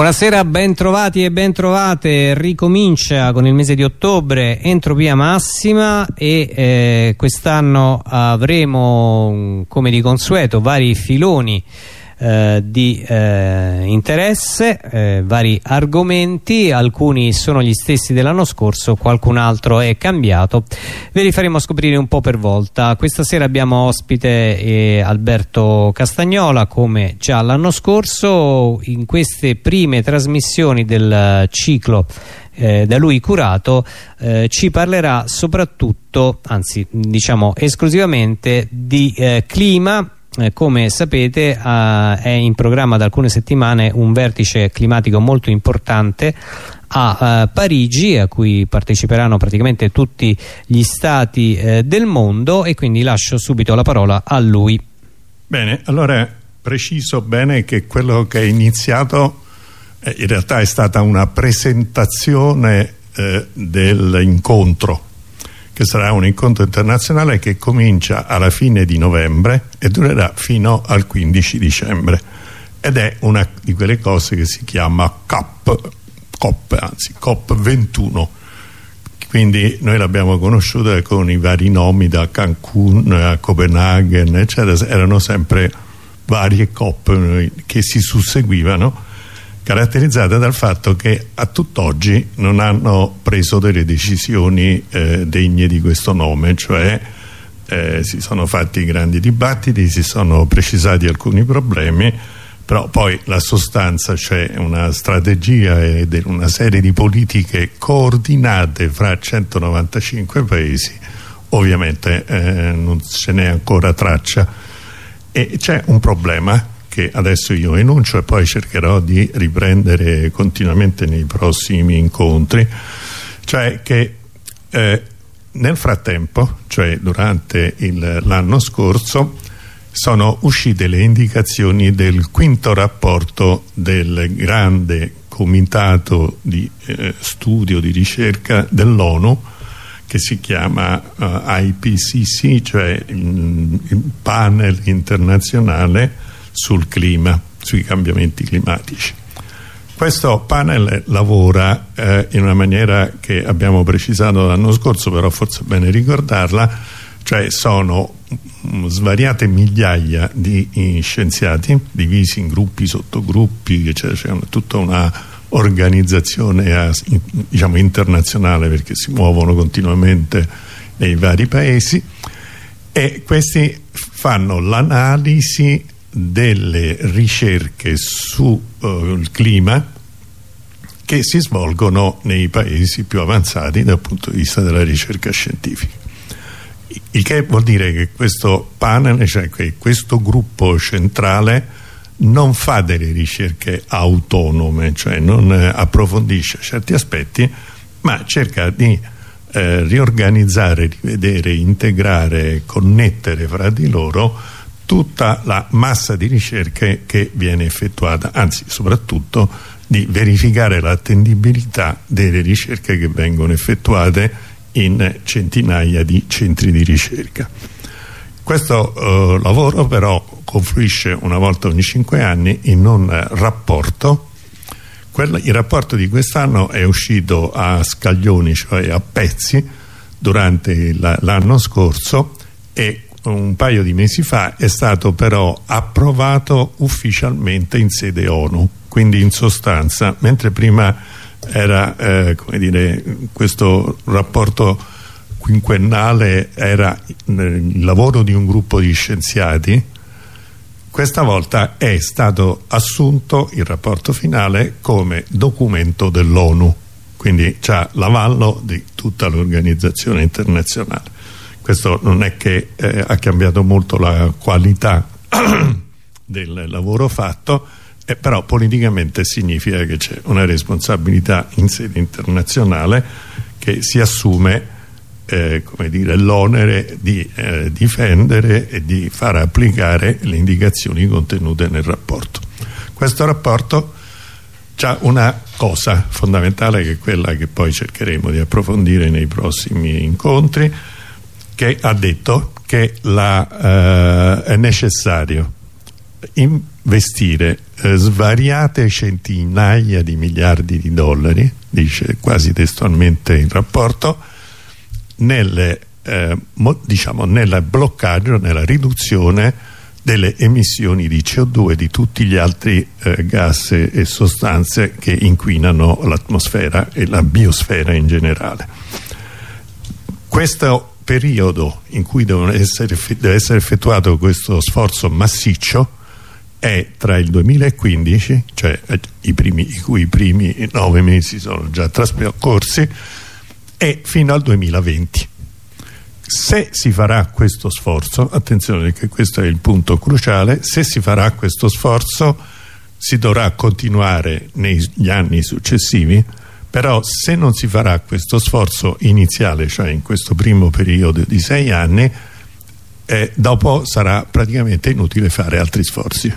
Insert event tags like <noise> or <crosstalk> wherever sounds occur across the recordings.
Buonasera, ben trovati e ben trovate. Ricomincia con il mese di ottobre entropia massima e eh, quest'anno avremo, come di consueto, vari filoni eh, di eh, interesse, eh, vari argomenti, alcuni sono gli stessi dell'anno scorso, qualcun altro è cambiato. Ve li faremo scoprire un po' per volta. Questa sera abbiamo ospite eh, Alberto Castagnola come già l'anno scorso in queste prime trasmissioni del ciclo eh, da lui curato eh, ci parlerà soprattutto anzi diciamo esclusivamente di eh, clima eh, come sapete eh, è in programma da alcune settimane un vertice climatico molto importante a eh, Parigi a cui parteciperanno praticamente tutti gli stati eh, del mondo e quindi lascio subito la parola a lui. Bene, allora preciso bene che quello che è iniziato eh, in realtà è stata una presentazione dell'incontro che sarà un incontro internazionale che comincia alla fine di novembre e durerà fino al 15 dicembre. Ed è una di quelle cose che si chiama COP, COP anzi COP 21 quindi noi l'abbiamo conosciuta con i vari nomi da Cancun a Copenaghen eccetera. Erano sempre varie COP che si susseguivano caratterizzata dal fatto che a tutt'oggi non hanno preso delle decisioni eh, degne di questo nome, cioè eh, si sono fatti grandi dibattiti, si sono precisati alcuni problemi, però poi la sostanza c'è una strategia e una serie di politiche coordinate fra 195 paesi, ovviamente eh, non ce n'è ancora traccia. E c'è un problema che adesso io enuncio e poi cercherò di riprendere continuamente nei prossimi incontri. Cioè che eh, nel frattempo cioè durante l'anno scorso sono uscite le indicazioni del quinto rapporto del grande comitato di eh, studio di ricerca dell'ONU che si chiama eh, IPCC cioè il, il panel internazionale sul clima, sui cambiamenti climatici. Questo panel lavora eh, in una maniera che abbiamo precisato l'anno scorso, però forse è bene ricordarla, cioè sono svariate migliaia di scienziati divisi in gruppi, sottogruppi, c'è tutta una organizzazione diciamo, internazionale perché si muovono continuamente nei vari paesi e questi fanno l'analisi delle ricerche sul uh, clima che si svolgono nei paesi più avanzati dal punto di vista della ricerca scientifica. Il che vuol dire che questo panel, cioè che questo gruppo centrale non fa delle ricerche autonome, cioè non eh, approfondisce certi aspetti, ma cerca di eh, riorganizzare, rivedere, integrare, connettere fra di loro tutta la massa di ricerche che viene effettuata, anzi soprattutto di verificare l'attendibilità delle ricerche che vengono effettuate in centinaia di centri di ricerca. Questo eh, lavoro però confluisce una volta ogni cinque anni in un rapporto Quel, il rapporto di quest'anno è uscito a scaglioni, cioè a pezzi, durante l'anno scorso e un paio di mesi fa è stato però approvato ufficialmente in sede ONU. Quindi in sostanza mentre prima era eh, dire questo rapporto quinquennale era il lavoro di un gruppo di scienziati questa volta è stato assunto il rapporto finale come documento dell'ONU. Quindi ha l'avallo di tutta l'organizzazione internazionale questo non è che eh, ha cambiato molto la qualità <clears throat> del lavoro fatto eh, però politicamente significa che c'è una responsabilità in sede internazionale che si assume eh, l'onere di eh, difendere e di far applicare le indicazioni contenute nel rapporto. Questo rapporto ha una cosa fondamentale che è quella che poi cercheremo di approfondire nei prossimi incontri che ha detto che la, eh, è necessario investire eh, svariate centinaia di miliardi di dollari dice quasi testualmente il rapporto nel eh, diciamo, nel bloccaggio, nella riduzione delle emissioni di CO2 e di tutti gli altri eh, gas e sostanze che inquinano l'atmosfera e la biosfera in generale. Questo periodo in cui essere, deve essere effettuato questo sforzo massiccio è tra il 2015, cioè eh, i, primi, i cui primi nove mesi sono già trascorsi, e fino al 2020 se si farà questo sforzo, attenzione che questo è il punto cruciale, se si farà questo sforzo si dovrà continuare negli anni successivi, però se non si farà questo sforzo iniziale, cioè in questo primo periodo di sei anni, eh, dopo sarà praticamente inutile fare altri sforzi.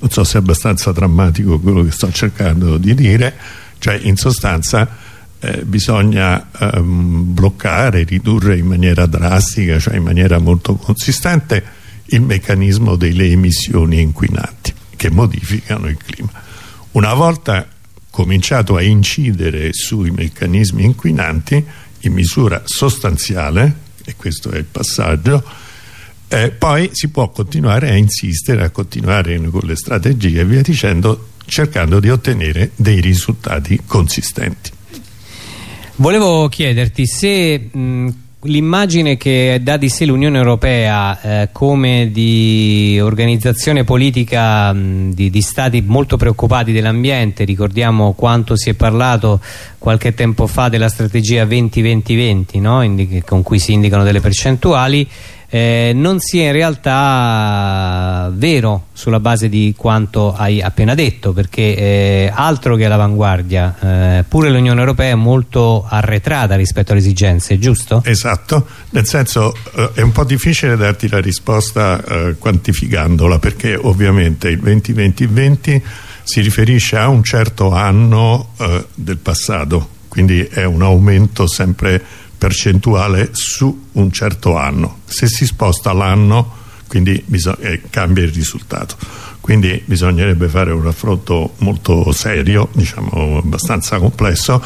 Non so se è abbastanza drammatico quello che sto cercando di dire, cioè in sostanza eh, bisogna ehm, bloccare, ridurre in maniera drastica, cioè in maniera molto consistente, il meccanismo delle emissioni inquinanti che modificano il clima. Una volta cominciato a incidere sui meccanismi inquinanti in misura sostanziale, e questo è il passaggio, eh, poi si può continuare a insistere, a continuare con le strategie e via dicendo, cercando di ottenere dei risultati consistenti. Volevo chiederti se l'immagine che dà di sé l'Unione Europea eh, come di organizzazione politica mh, di, di, stati molto preoccupati dell'ambiente, ricordiamo quanto si è parlato qualche tempo fa della strategia 20-20-20 no? con cui si indicano delle percentuali eh, non sia in realtà vero sulla base di quanto hai appena detto perché eh, altro che l'avanguardia eh, pure l'Unione Europea è molto arretrata rispetto alle esigenze, giusto? Esatto, nel senso eh, è un po' difficile darti la risposta eh, quantificandola perché ovviamente il 20-20-20 si riferisce a un certo anno eh, del passato quindi è un aumento sempre percentuale su un certo anno. Se si sposta l'anno quindi eh, cambia il risultato. Quindi bisognerebbe fare un raffronto molto serio diciamo abbastanza complesso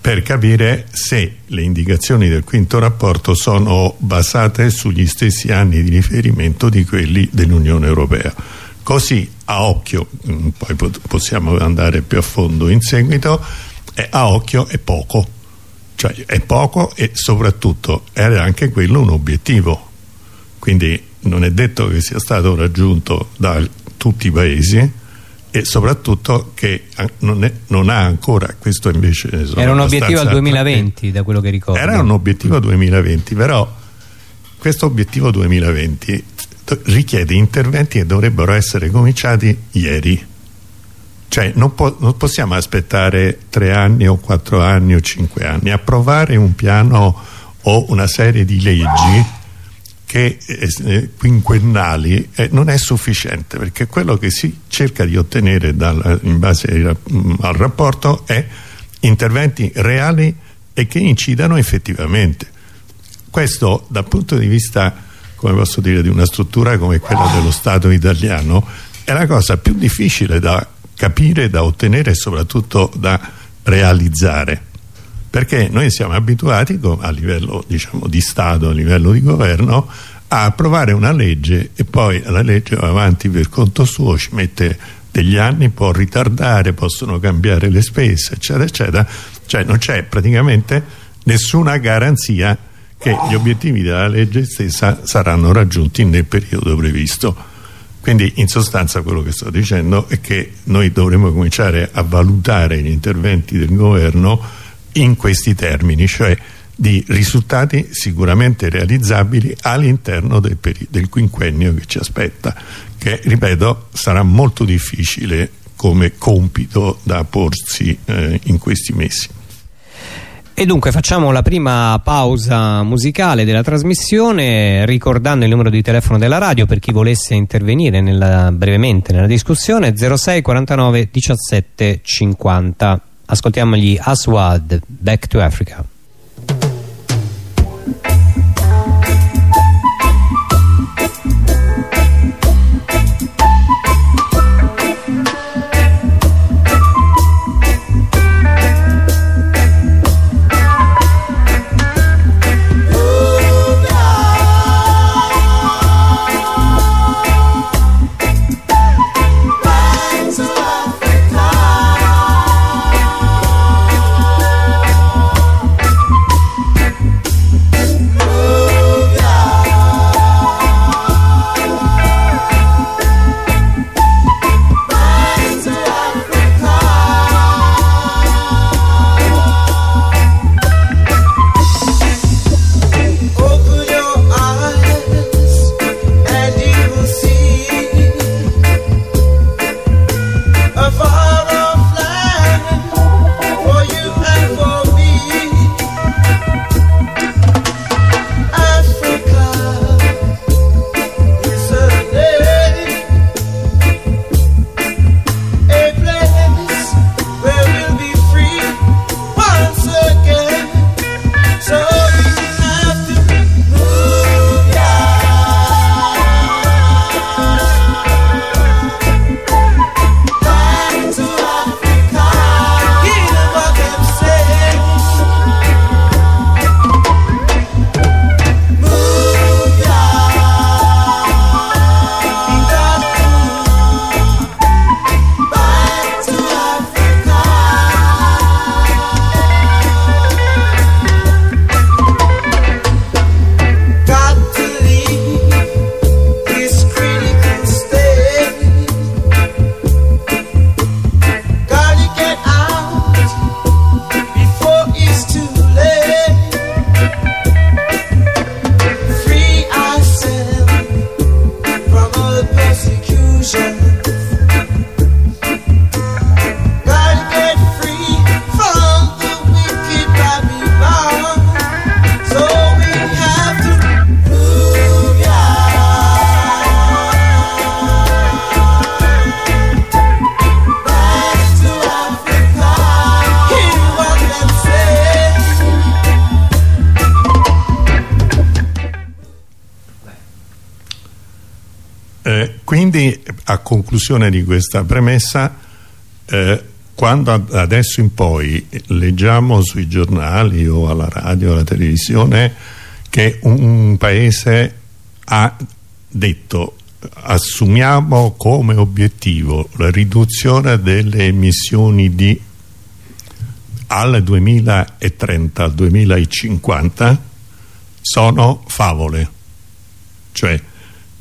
per capire se le indicazioni del quinto rapporto sono basate sugli stessi anni di riferimento di quelli dell'Unione Europea. Così a occhio mm, poi possiamo andare più a fondo in seguito a occhio è poco cioè è poco e soprattutto era anche quello un obiettivo. Quindi non è detto che sia stato raggiunto da tutti i paesi e soprattutto che non, è, non ha ancora questo invece era un obiettivo al 2020 da quello che ricordo. Era un obiettivo 2020 però questo obiettivo 2020 richiede interventi che dovrebbero essere cominciati ieri cioè non, po non, possiamo aspettare tre anni o quattro anni o cinque anni. Approvare un piano o una serie di leggi che, eh, eh quinquennali eh, non è sufficiente perché quello che si cerca di ottenere dal, in base al, mm, al rapporto è interventi reali e che incidano effettivamente. Questo dal punto di vista come posso dire, di una struttura come quella dello Stato italiano è la cosa più difficile da capire, da ottenere e soprattutto da realizzare. Perché noi siamo abituati a livello diciamo, di Stato, a livello di governo a approvare una legge e poi la legge va avanti per conto suo, ci mette degli anni, può ritardare, possono cambiare le spese eccetera eccetera. Cioè non c'è praticamente nessuna garanzia che gli obiettivi della legge stessa saranno raggiunti nel periodo previsto quindi in sostanza quello che sto dicendo è che noi dovremmo cominciare a valutare gli interventi del governo in questi termini, cioè di risultati sicuramente realizzabili all'interno del, del, quinquennio che ci aspetta, che ripeto sarà molto difficile come compito da porsi eh, in questi mesi. E dunque facciamo la prima pausa musicale della trasmissione ricordando il numero di telefono della radio per chi volesse intervenire nella, brevemente nella discussione 06 49 17 50. Ascoltiamo gli Aswad, Back to Africa. A conclusione di questa premessa eh, quando adesso in poi leggiamo sui giornali o alla radio o alla televisione che un paese ha detto assumiamo come obiettivo la riduzione delle emissioni di al 2030 al 2050 sono favole. Cioè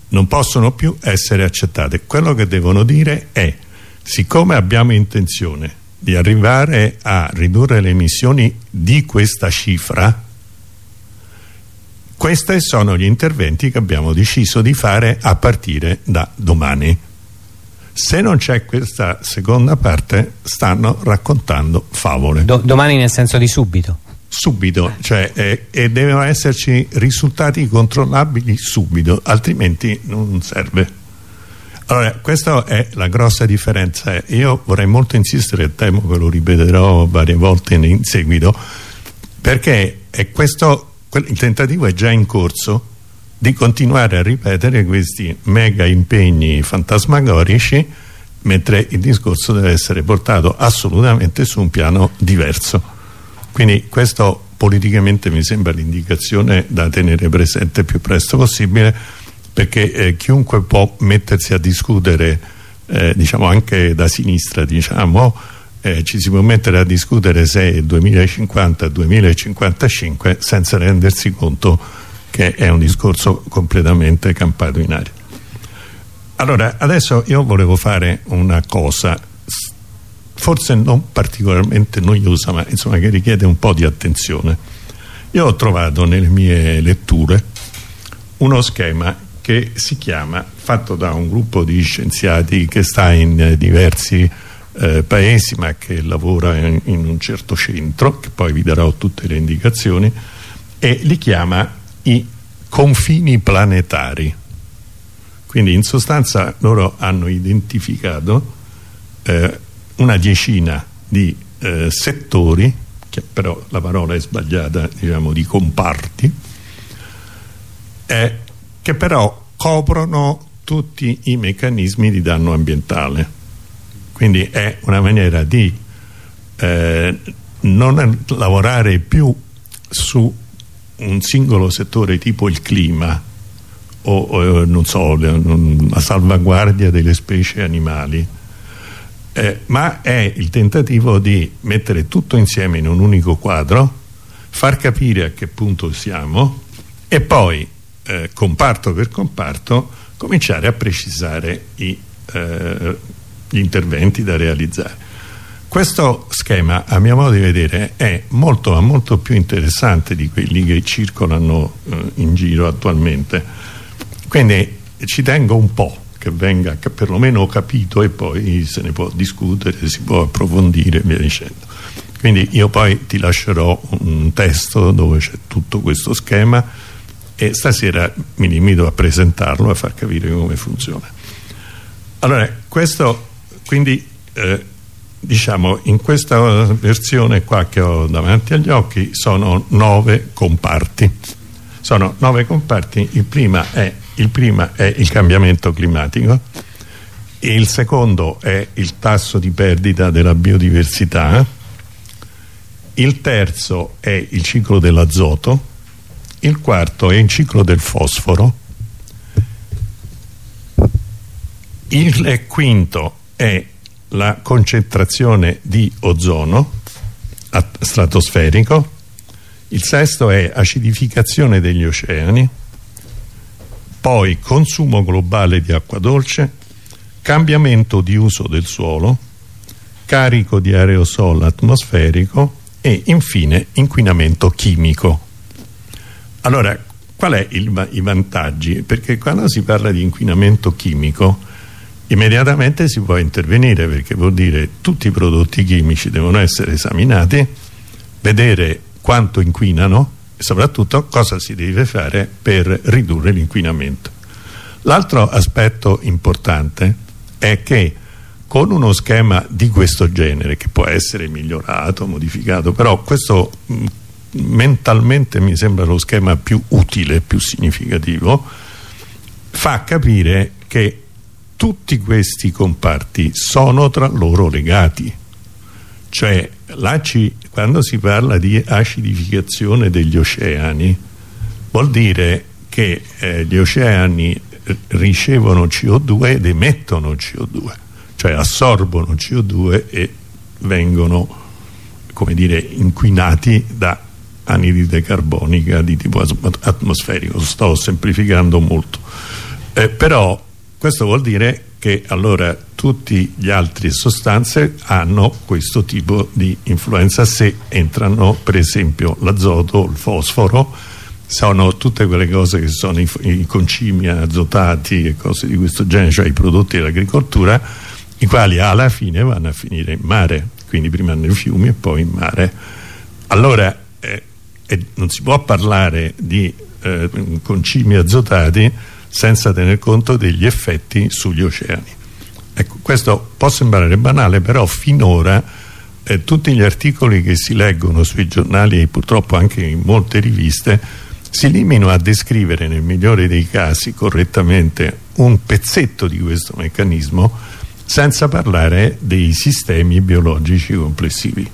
non possono più essere accettate. Quello che devono dire è siccome abbiamo intenzione di arrivare a ridurre le emissioni di questa cifra questi sono gli interventi che abbiamo deciso di fare a partire da domani. Se non c'è questa seconda parte stanno raccontando favole. Do domani nel senso di subito subito cioè, eh, e devono esserci risultati controllabili subito altrimenti non serve. Allora questa è la grossa differenza. Io vorrei molto insistere temo che lo ripeterò varie volte in seguito perché è questo il tentativo è già in corso di continuare a ripetere questi mega impegni fantasmagorici mentre il discorso deve essere portato assolutamente su un piano diverso quindi questo politicamente mi sembra l'indicazione da tenere presente il più presto possibile perché eh, chiunque può mettersi a discutere eh, diciamo anche da sinistra diciamo eh, ci si può mettere a discutere se è 2050-2055 senza rendersi conto che è un discorso completamente campato in aria. Allora, adesso io volevo fare una cosa, forse non particolarmente noiosa, ma insomma che richiede un po' di attenzione. Io ho trovato nelle mie letture uno schema che si chiama, fatto da un gruppo di scienziati che sta in diversi eh, paesi ma che lavora in, in un certo centro, che poi vi darò tutte le indicazioni, e li chiama i confini planetari quindi in sostanza loro hanno identificato eh, una decina di eh, settori che però la parola è sbagliata diciamo di comparti eh, che però coprono tutti i meccanismi di danno ambientale. Quindi è una maniera di eh, non lavorare più su un singolo settore tipo il clima o, o non so, la salvaguardia delle specie animali eh, ma è il tentativo di mettere tutto insieme in un unico quadro far capire a che punto siamo e poi eh, comparto per comparto cominciare a precisare i, eh, gli interventi da realizzare questo schema, a mio modo di vedere, è molto, molto più interessante di quelli che circolano eh, in giro attualmente. Quindi ci tengo un po' che venga perlomeno capito e poi se ne può discutere, si può approfondire e via dicendo. Quindi io poi ti lascerò un testo dove c'è tutto questo schema e stasera mi limito a presentarlo a far capire come funziona. Allora, questo quindi... Eh, diciamo in questa versione qua che ho davanti agli occhi sono nove comparti sono nove comparti il, prima è, il prima è il cambiamento climatico il secondo è il tasso di perdita della biodiversità. Il terzo è il ciclo dell'azoto. Il quarto è il ciclo del fosforo. Il quinto è la concentrazione di ozono stratosferico. Il sesto è acidificazione degli oceani poi consumo globale di acqua dolce cambiamento di uso del suolo carico di aerosol atmosferico e infine inquinamento chimico allora qual è il, i vantaggi? perché quando si parla di inquinamento chimico immediatamente si può intervenire perché vuol dire tutti i prodotti chimici devono essere esaminati vedere quanto inquinano e soprattutto cosa si deve fare per ridurre l'inquinamento? L'altro aspetto importante è che con uno schema di questo genere che può essere migliorato, modificato però questo mh, mentalmente mi sembra lo schema più utile, più significativo fa capire che tutti questi comparti sono tra loro legati. Cioè quando si parla di acidificazione degli oceani vuol dire che eh, gli oceani ricevono CO2 ed emettono CO2 cioè assorbono CO2 e vengono come dire inquinati da anidride carbonica di tipo atmosferico. Sto semplificando molto. Eh, però questo vuol dire che allora tutte le altre sostanze hanno questo tipo di influenza se entrano per esempio l'azoto, il fosforo sono tutte quelle cose che sono i, i concimi azotati e cose di questo genere, cioè i prodotti dell'agricoltura, i quali alla fine vanno a finire in mare, quindi prima nei fiumi e poi in mare. Allora eh, eh, non si può parlare di eh, concimi azotati senza tener conto degli effetti sugli oceani. Ecco, questo può sembrare banale, però finora eh, tutti gli articoli che si leggono sui giornali e purtroppo anche in molte riviste si limitano a descrivere nel migliore dei casi correttamente un pezzetto di questo meccanismo senza parlare dei sistemi biologici complessivi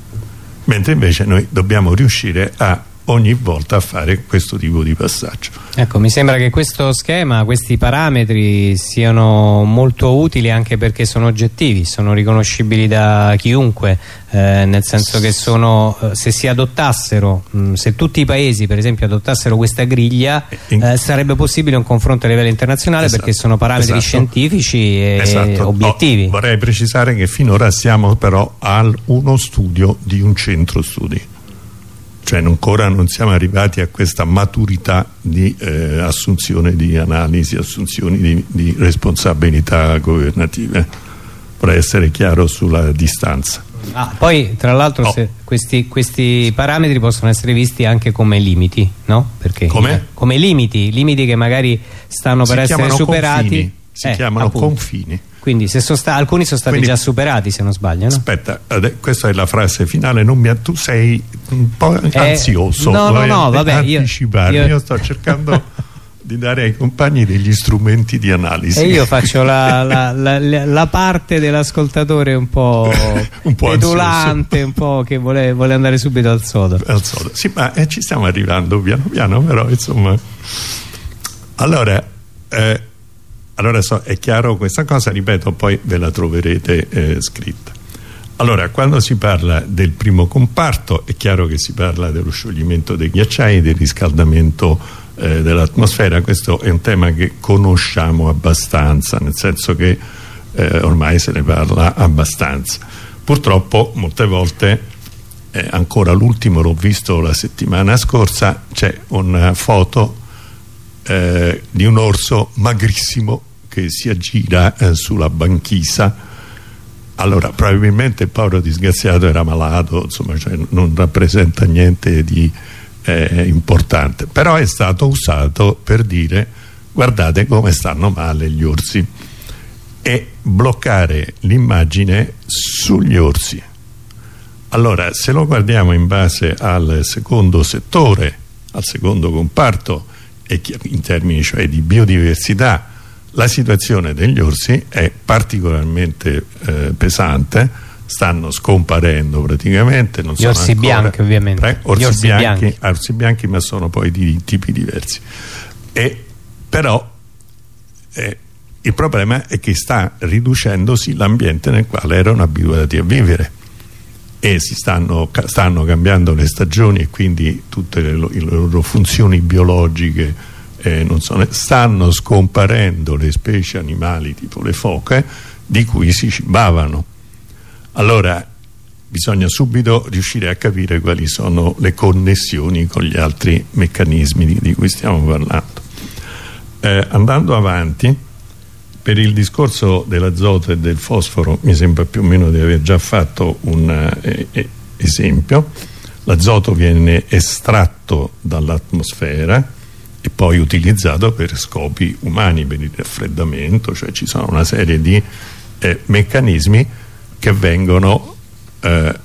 mentre invece noi dobbiamo riuscire a ogni volta a fare questo tipo di passaggio. Ecco, mi sembra che questo schema, questi parametri siano molto utili anche perché sono oggettivi, sono riconoscibili da chiunque, eh, nel senso che sono, eh, se si adottassero, mh, mm, se tutti i paesi per esempio adottassero questa griglia, eh, sarebbe possibile un confronto a livello internazionale esatto, perché sono parametri esatto. scientifici e esatto. obiettivi. Oh, vorrei precisare che finora siamo però a uno studio di un centro studi cioè ancora non siamo arrivati a questa maturità di eh, assunzione di analisi, assunzioni di, di, responsabilità governative vorrei essere chiaro sulla distanza ah, poi tra l'altro oh. questi, questi, parametri possono essere visti anche come limiti no? Perché, come? come limiti, limiti che magari stanno si per essere superati confini. si eh, chiamano appunto. confini quindi sono alcuni sono stati Quindi, già superati se non sbaglio. No? Aspetta, questa è la frase finale, mi, tu sei un po' eh, ansioso. No, no, no, vabbè. Io, io... io sto cercando <laughs> di dare ai compagni degli strumenti di analisi. E io <laughs> faccio la, la, la, la parte dell'ascoltatore un po', <laughs> un po petulante, un po' che vuole, vuole, andare subito al sodo. Al sodo. Sì, ma eh, ci stiamo arrivando piano piano, però insomma... Allora... Eh, allora so, è chiaro questa cosa, ripeto, poi ve la troverete eh, scritta. Allora, quando si parla del primo comparto, è chiaro che si parla dello scioglimento dei ghiacciai, del riscaldamento eh, dell'atmosfera, questo è un tema che conosciamo abbastanza, nel senso che eh, ormai se ne parla abbastanza. Purtroppo molte volte, eh, ancora l'ultimo l'ho visto la settimana scorsa, c'è una foto eh, di un orso magrissimo che si aggira eh, sulla banchisa. Allora probabilmente il povero disgraziato era malato insomma cioè, non rappresenta niente di eh, importante. Però è stato usato per dire guardate come stanno male gli orsi. E bloccare l'immagine sugli orsi. Allora se lo guardiamo in base al secondo settore al secondo comparto in termini cioè di biodiversità la situazione degli orsi è particolarmente eh, pesante stanno scomparendo praticamente non gli orsi ancora, bianchi ovviamente. Orsi, orsi, bianchi, bianchi. orsi, bianchi, ma sono poi di tipi diversi. E, però eh, il problema è che sta riducendosi l'ambiente nel quale erano abituati a vivere e si stanno, stanno cambiando le stagioni e quindi tutte le, le loro funzioni biologiche eh, sono, stanno scomparendo le specie animali tipo le foche di cui si cibavano. Allora bisogna subito riuscire a capire quali sono le connessioni con gli altri meccanismi di, di cui stiamo parlando. Eh, andando avanti per il discorso dell'azoto e del fosforo mi sembra più o meno di aver già fatto un eh, eh, esempio. L'azoto viene estratto dall'atmosfera e poi utilizzato per scopi umani, per il raffreddamento, cioè ci sono una serie di eh, meccanismi che vengono eh,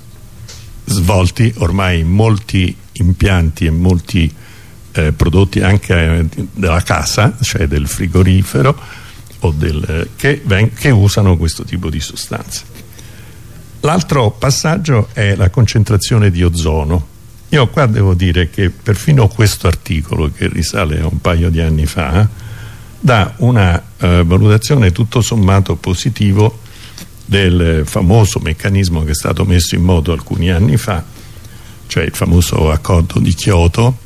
svolti ormai in molti impianti e molti eh, prodotti anche della casa, cioè del frigorifero, del, che, che usano questo tipo di sostanze. L'altro passaggio è la concentrazione di ozono. Io qua devo dire che perfino questo articolo, che risale a un paio di anni fa, dà una eh, valutazione tutto sommato positivo del famoso meccanismo che è stato messo in moto alcuni anni fa, cioè il famoso accordo di Kyoto,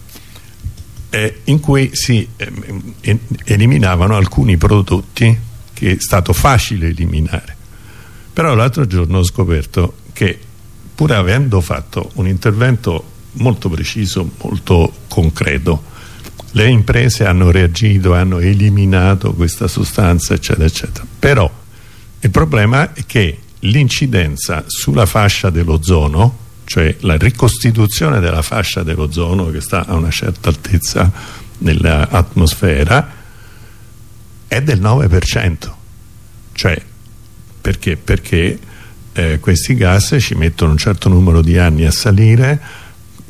eh, in cui si eh, eliminavano alcuni prodotti che è stato facile eliminare. Però l'altro giorno ho scoperto che pur avendo fatto un intervento molto preciso, molto concreto le imprese hanno reagito, hanno eliminato questa sostanza eccetera eccetera. Però il problema è che l'incidenza sulla fascia dell'ozono cioè la ricostituzione della fascia dell'ozono che sta a una certa altezza nell'atmosfera è del 9% cioè perché? Perché eh, questi gas ci mettono un certo numero di anni a salire,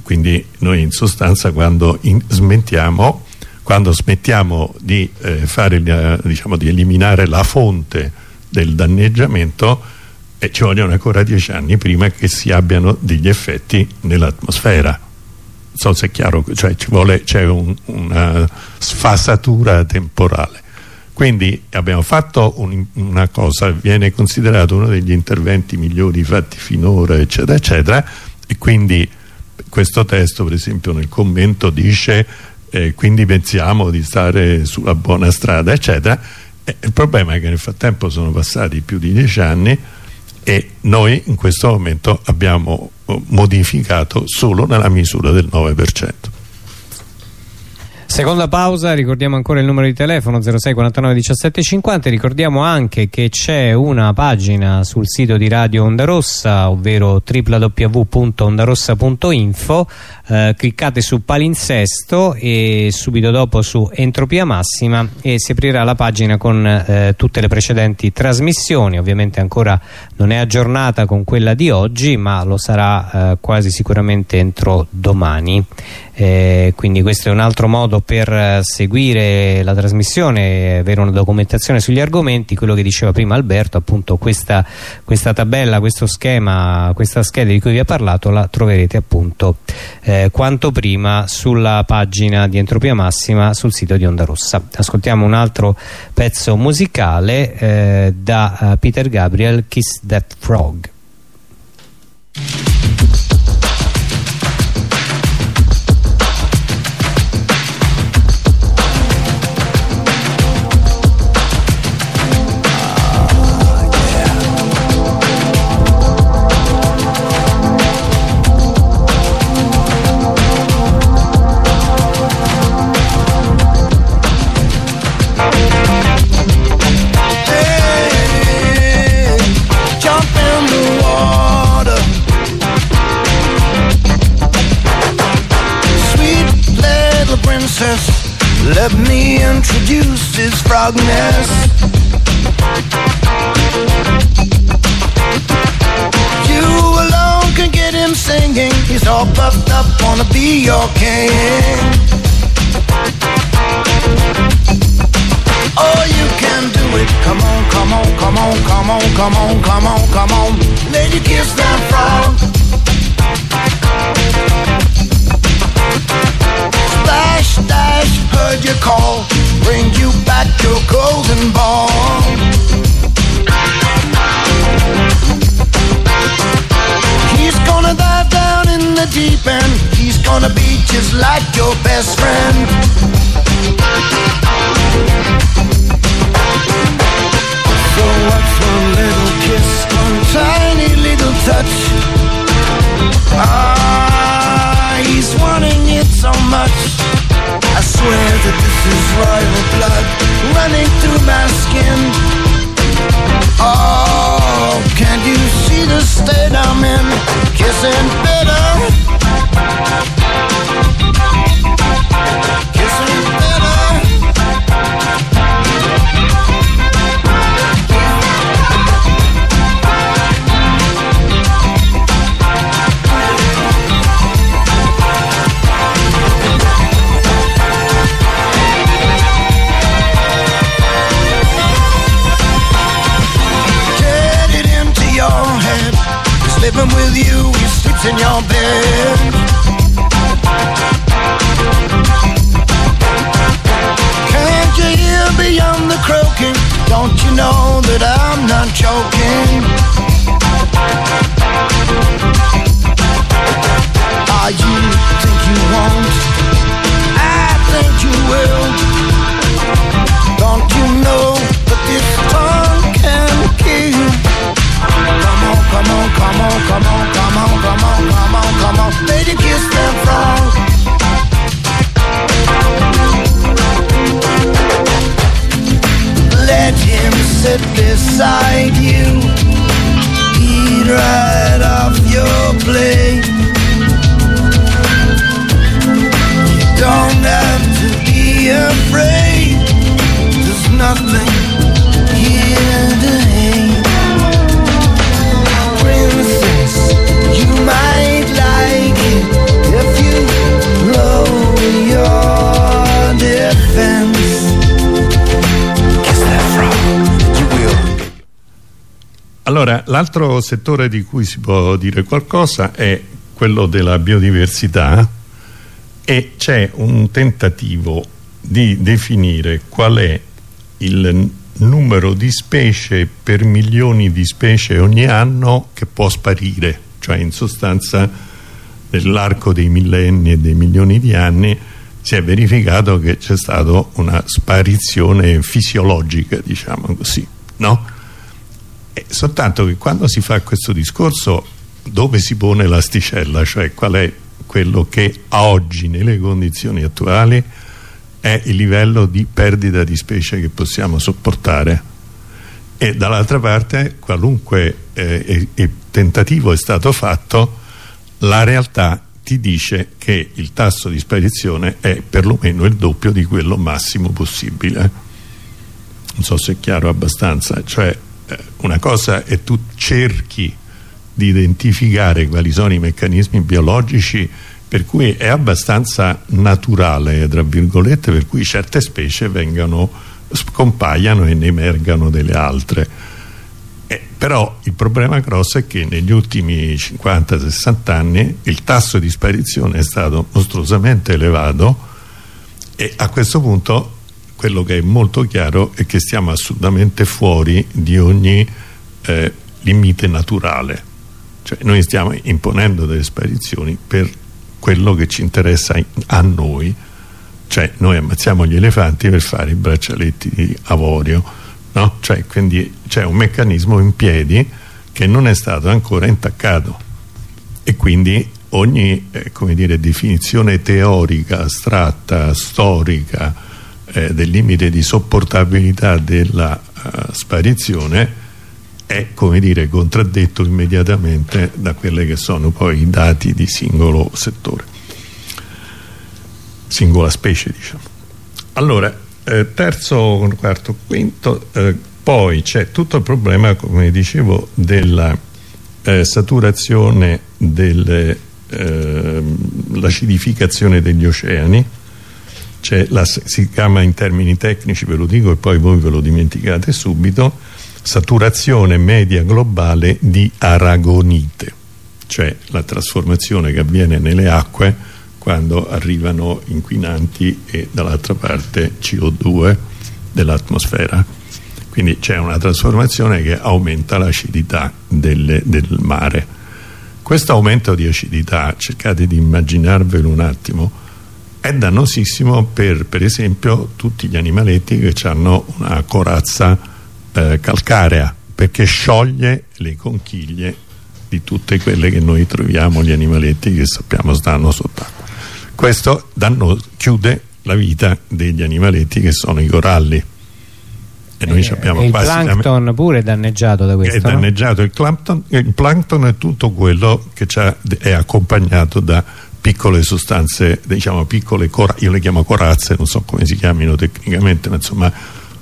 quindi noi in sostanza quando in, smettiamo, quando smettiamo di, eh, fare, diciamo, di eliminare la fonte del danneggiamento eh, ci vogliono ancora dieci anni prima che si abbiano degli effetti nell'atmosfera. Non so se è chiaro cioè c'è un, una sfasatura temporale. Quindi abbiamo fatto un, una cosa viene considerato uno degli interventi migliori fatti finora eccetera eccetera. E quindi questo testo per esempio nel commento dice eh, quindi pensiamo di stare sulla buona strada eccetera. E il problema è che nel frattempo sono passati più di dieci anni e noi in questo momento abbiamo eh, modificato solo nella misura del 9% Seconda pausa, ricordiamo ancora il numero di telefono 06 49 17 50, ricordiamo anche che c'è una pagina sul sito di Radio Onda Rossa, ovvero www.ondarossa.info, eh, cliccate su palinsesto e subito dopo su entropia massima e si aprirà la pagina con eh, tutte le precedenti trasmissioni, ovviamente ancora non è aggiornata con quella di oggi ma lo sarà eh, quasi sicuramente entro domani. Eh, quindi questo è un altro modo per eh, seguire la trasmissione avere una documentazione sugli argomenti quello che diceva prima Alberto appunto questa, questa tabella, questo schema questa scheda di cui vi ho parlato la troverete appunto eh, quanto prima sulla pagina di Entropia Massima sul sito di Onda Rossa. Ascoltiamo un altro pezzo musicale eh, da uh, Peter Gabriel Kiss That Frog Let me introduce his frogness. You alone can get him singing. He's all puffed up, wanna be your king. Oh, you can do it. Come on, come on, come on, come on, come on, come on, come on. Lady, kiss that frog. Heard your call. Bring you back your golden ball. He's gonna dive down in the deep end. He's gonna be just like your best friend. So what's one little kiss, one tiny little touch? Ah, he's wanting it so much. Swear that this is royal blood running through my skin. Oh, can you see the state I'm in? Kissing better. In your bed. L'altro settore di cui si può dire qualcosa è quello della biodiversità e c'è un tentativo di definire qual è il numero di specie per milioni di specie ogni anno che può sparire, cioè in sostanza nell'arco dei millenni e dei milioni di anni si è verificato che c'è stata una sparizione fisiologica, diciamo così, no? Eh, soltanto che quando si fa questo discorso dove si pone l'asticella, cioè qual è quello che a oggi nelle condizioni attuali è il livello di perdita di specie che possiamo sopportare. E dall'altra parte qualunque eh, e- e tentativo è stato fatto la realtà ti dice che il tasso di sparizione è perlomeno il doppio di quello massimo possibile. Non so se è chiaro abbastanza cioè eh, una cosa è tu cerchi di identificare quali sono i meccanismi biologici per cui è abbastanza naturale tra virgolette per cui certe specie vengano scompaiano e ne emergano delle altre. Eh, però il problema grosso è che negli ultimi 50-60 anni il tasso di sparizione è stato mostruosamente elevato e a questo punto quello che è molto chiaro è che stiamo assolutamente fuori di ogni eh, limite naturale. Cioè noi stiamo imponendo delle sparizioni per quello che ci interessa a noi. Cioè noi ammazziamo gli elefanti per fare i braccialetti di avorio no? cioè quindi c'è un meccanismo in piedi che non è stato ancora intaccato. E quindi ogni eh, dire, definizione teorica, astratta, storica eh, del limite di sopportabilità della uh, sparizione è come dire contraddetto immediatamente da quelli che sono poi i dati di singolo settore singola specie diciamo. Allora eh, terzo, quarto, quinto eh, poi c'è tutto il problema come dicevo della eh, saturazione dell'acidificazione degli oceani la, si chiama in termini tecnici ve lo dico e poi voi ve lo dimenticate subito saturazione media globale di aragonite cioè la trasformazione che avviene nelle acque quando arrivano inquinanti e dall'altra parte CO2 dell'atmosfera. Quindi c'è una trasformazione che aumenta l'acidità del mare. Questo aumento di acidità cercate di immaginarvelo un attimo è dannosissimo per per esempio tutti gli animaletti che hanno una corazza eh, calcarea perché scioglie le conchiglie di tutte quelle che noi troviamo gli animaletti che sappiamo stanno sott'acqua questo danno, chiude la vita degli animaletti che sono i coralli e noi Eh, abbiamo il plankton pure è danneggiato da questo è no? danneggiato il, plankton, il plankton è tutto quello che è accompagnato da piccole sostanze diciamo piccole io le chiamo corazze non so come si chiamino tecnicamente ma insomma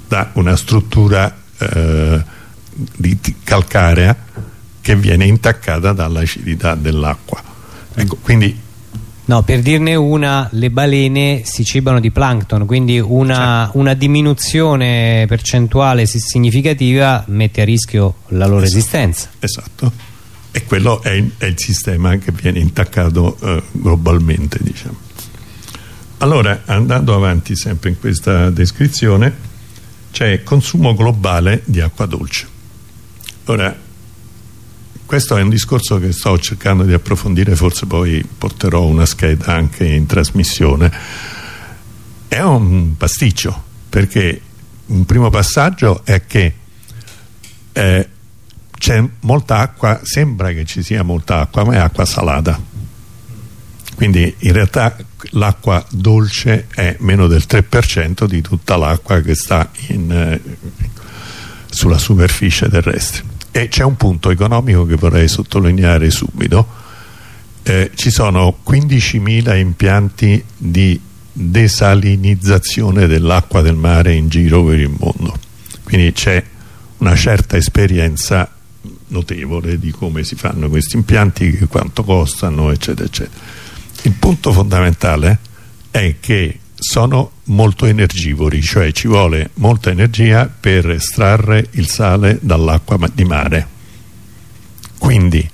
da una struttura eh, di, calcarea che viene intaccata dall'acidità dell'acqua ecco quindi No, per dirne una, le balene si cibano di plankton, quindi una, Certo. una diminuzione percentuale si- significativa mette a rischio la loro esistenza. esatto e quello è, è, il sistema che viene intaccato eh, globalmente diciamo. allora andando avanti sempre in questa descrizione c'è consumo globale di acqua dolce ora questo è un discorso che sto cercando di approfondire forse poi porterò una scheda anche in trasmissione è un pasticcio perché un primo passaggio è che eh, c'è molta acqua, sembra che ci sia molta acqua, ma è acqua salata. Quindi in realtà l'acqua dolce è meno del 3% di tutta l'acqua che sta in, eh, sulla superficie terrestre. E c'è un punto economico che vorrei sottolineare subito. Eh, ci sono 15.000 impianti di desalinizzazione dell'acqua del mare in giro per il mondo. Quindi c'è una certa esperienza notevole di come si fanno questi impianti, quanto costano, eccetera, eccetera. Il punto fondamentale è che sono molto energivori, cioè ci vuole molta energia per estrarre il sale dall'acqua di mare. Quindi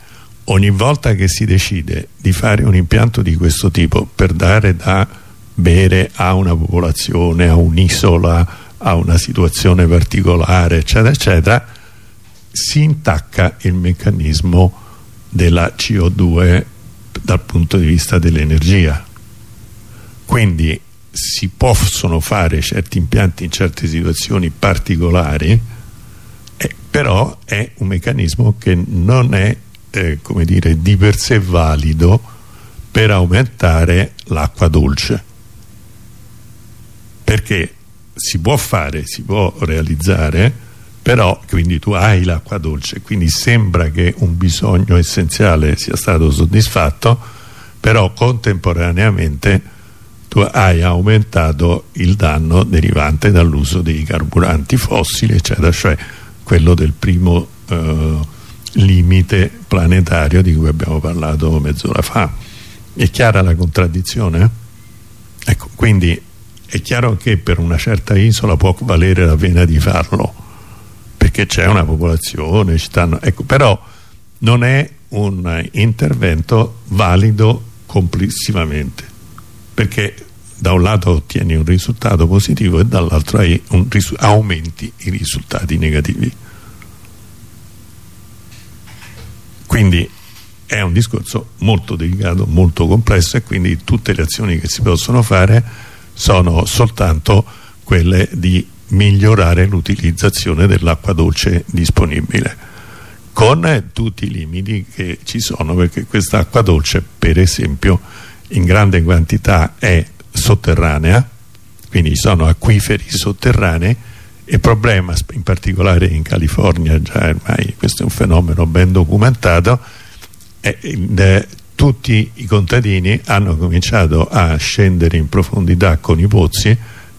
ogni volta che si decide di fare un impianto di questo tipo per dare da bere a una popolazione, a un'isola, a una situazione particolare, eccetera, eccetera, si intacca il meccanismo della CO2 dal punto di vista dell'energia. Quindi si possono fare certi impianti in certe situazioni particolari eh, però è un meccanismo che non è eh, come dire di per sé valido per aumentare l'acqua dolce. Perché si può fare, si può realizzare però quindi tu hai l'acqua dolce quindi sembra che un bisogno essenziale sia stato soddisfatto però contemporaneamente tu hai aumentato il danno derivante dall'uso dei carburanti fossili eccetera cioè quello del primo eh, limite planetario di cui abbiamo parlato mezz'ora fa è chiara la contraddizione? ecco quindi è chiaro che per una certa isola può valere la pena di farlo perché c'è una popolazione stanno, ecco, però non è un intervento valido complessivamente perché da un lato ottieni un risultato positivo e dall'altro aumenti i risultati negativi. Quindi è un discorso molto delicato, molto complesso e quindi tutte le azioni che si possono fare sono soltanto quelle di migliorare l'utilizzazione dell'acqua dolce disponibile. Con tutti i limiti che ci sono perché questa acqua dolce per esempio in grande quantità è sotterranea quindi sono acquiferi sotterranei. Il problema in particolare in California già ormai questo è un fenomeno ben documentato è, è, tutti i contadini hanno cominciato a scendere in profondità con i pozzi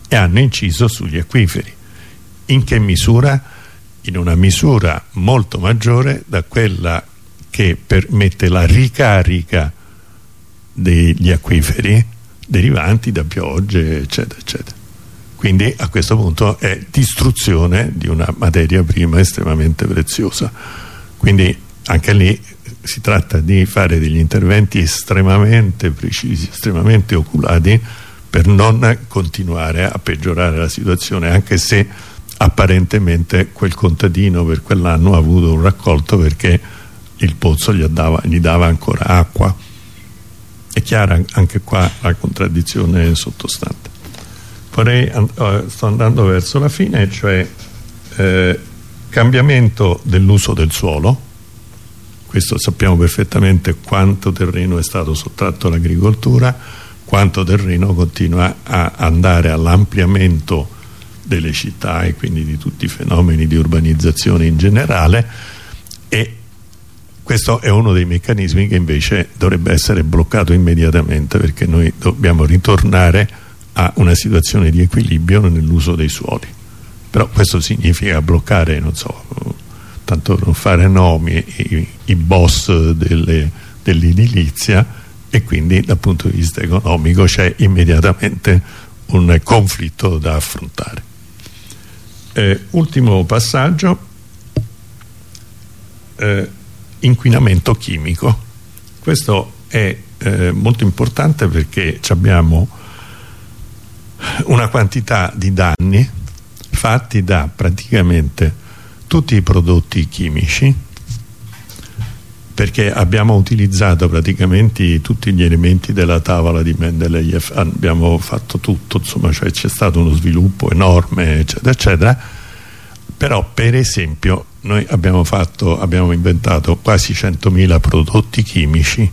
e hanno inciso sugli acquiferi. In che misura? In una misura molto maggiore da quella che permette la ricarica degli acquiferi derivanti da piogge eccetera eccetera quindi a questo punto è distruzione di una materia prima estremamente preziosa quindi anche lì si tratta di fare degli interventi estremamente precisi, estremamente oculati per non continuare a peggiorare la situazione anche se apparentemente quel contadino per quell'anno ha avuto un raccolto perché il pozzo gli dava, gli dava ancora acqua. È chiara anche qua la contraddizione sottostante. Vorrei, oh, sto andando verso la fine cioè eh, cambiamento dell'uso del suolo. Questo sappiamo perfettamente quanto terreno è stato sottratto all'agricoltura quanto terreno continua a andare all'ampliamento delle città e quindi di tutti i fenomeni di urbanizzazione in generale e questo è uno dei meccanismi che invece dovrebbe essere bloccato immediatamente perché noi dobbiamo ritornare a una situazione di equilibrio nell'uso dei suoli. Però questo significa bloccare non so tanto non fare nomi i, i boss dell'edilizia e quindi dal punto di vista economico c'è immediatamente un conflitto da affrontare. Eh, ultimo passaggio, eh, inquinamento chimico. Questo è eh, molto importante perché abbiamo una quantità di danni fatti da praticamente tutti i prodotti chimici perché abbiamo utilizzato praticamente tutti gli elementi della tavola di Mendeleev. Abbiamo fatto tutto insomma cioè c'è stato uno sviluppo enorme eccetera eccetera. Però per esempio noi abbiamo, fatto, abbiamo inventato quasi 100.000 prodotti chimici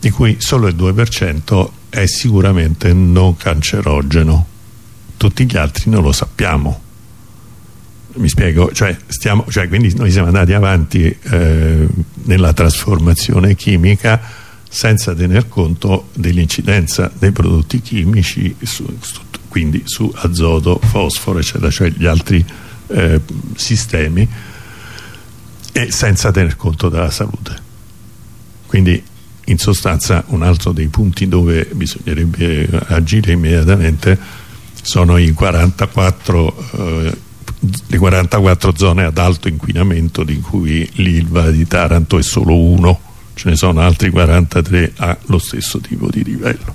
di cui solo il 2% è sicuramente non cancerogeno. Tutti gli altri non lo sappiamo mi spiego, cioè, stiamo, cioè quindi noi siamo andati avanti eh, nella trasformazione chimica senza tener conto dell'incidenza dei prodotti chimici su, su, quindi su azoto, fosforo eccetera, cioè gli altri eh, sistemi e senza tener conto della salute. Quindi in sostanza un altro dei punti dove bisognerebbe agire immediatamente sono i 44 eh, le 44 zone ad alto inquinamento di cui l'Ilva di Taranto è solo uno. Ce ne sono altri 43 allo stesso tipo di livello.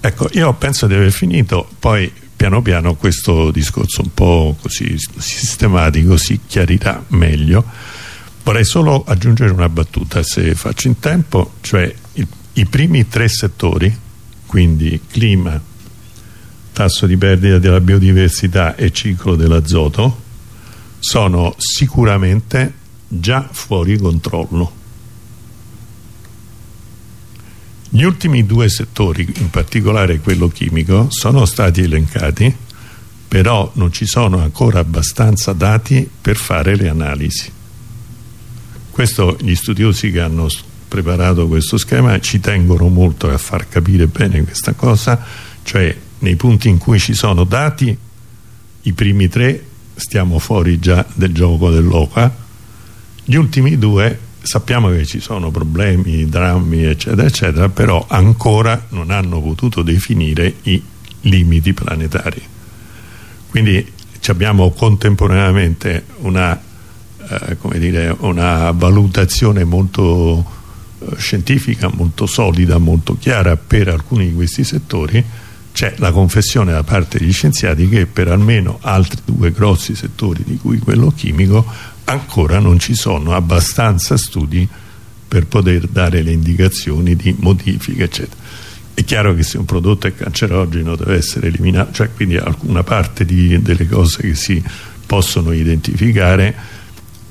Ecco io penso di aver finito poi piano piano questo discorso un po' così sistematico si chiarirà meglio. Vorrei solo aggiungere una battuta se faccio in tempo cioè il, i primi tre settori quindi clima tasso di perdita della biodiversità e ciclo dell'azoto sono sicuramente già fuori controllo. Gli ultimi due settori in particolare quello chimico sono stati elencati però non ci sono ancora abbastanza dati per fare le analisi. Questo gli studiosi che hanno preparato questo schema ci tengono molto a far capire bene questa cosa cioè nei punti in cui ci sono dati i primi tre stiamo fuori già del gioco dell'OCA gli ultimi due sappiamo che ci sono problemi, drammi eccetera eccetera però ancora non hanno potuto definire i limiti planetari. Quindi abbiamo contemporaneamente una, eh, dire, una valutazione molto eh, scientifica, molto solida, molto chiara per alcuni di questi settori c'è la confessione da parte degli scienziati che per almeno altri due grossi settori di cui quello chimico ancora non ci sono abbastanza studi per poter dare le indicazioni di modifiche eccetera. È chiaro che se un prodotto è cancerogeno deve essere eliminato cioè quindi alcuna parte di, delle cose che si possono identificare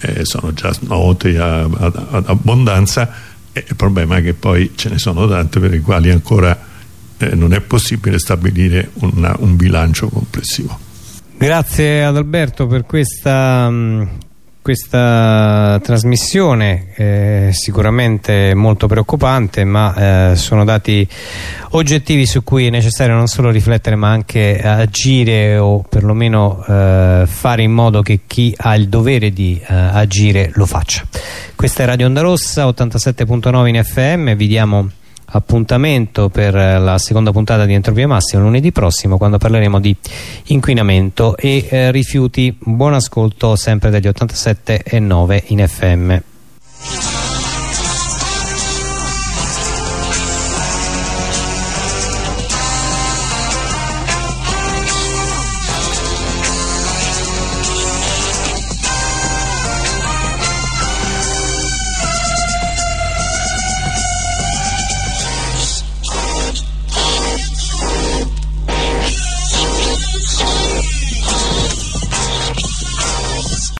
eh, sono già note ad abbondanza. E il problema è che poi ce ne sono tante per le quali ancora eh, non è possibile stabilire una, un bilancio complessivo. Grazie ad Alberto per questa, mm, questa trasmissione eh, sicuramente molto preoccupante ma eh, sono dati oggettivi su cui è necessario non solo riflettere ma anche agire o perlomeno eh, fare in modo che chi ha il dovere di eh, agire lo faccia questa è Radio Onda Rossa 87.9 in FM vi diamo appuntamento per la seconda puntata di Entropia Massima lunedì prossimo quando parleremo di inquinamento e eh, rifiuti. Buon ascolto sempre dagli 87 e 9 in FM